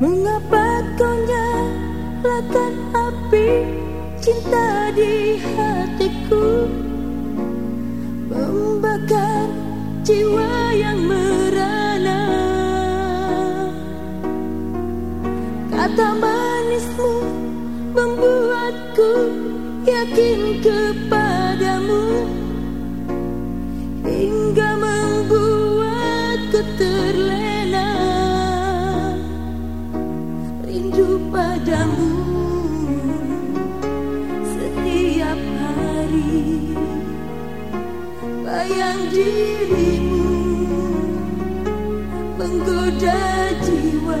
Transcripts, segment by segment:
menyalakan api cinta di hatiku? Membakar jiwa yang merana. Kata manismu membuatku yakin kepadamu. Hingga membuatku terlena Bayang dirimu menggoda jiwa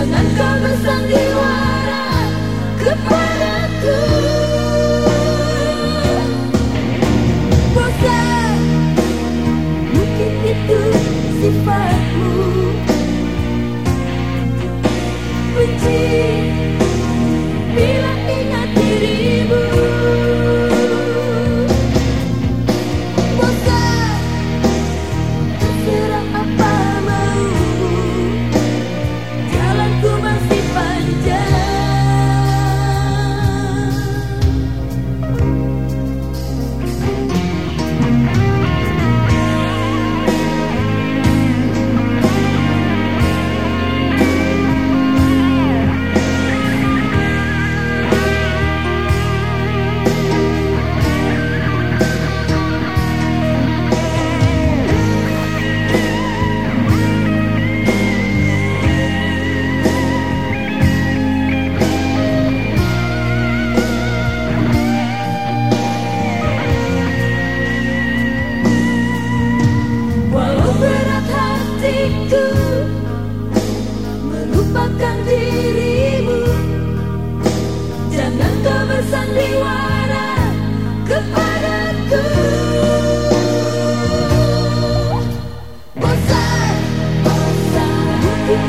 Jangan kau bersandiwara kepadaku. Bosan, mungkin itu sifatmu. Benci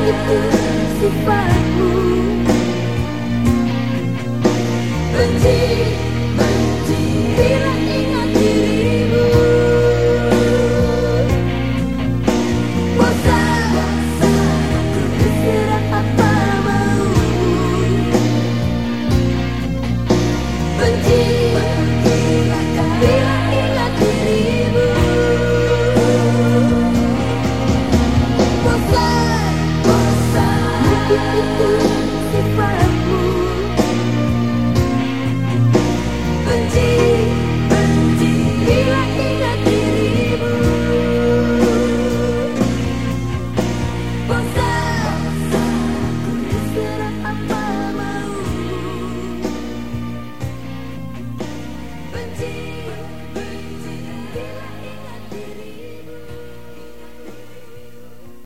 itu sifatmu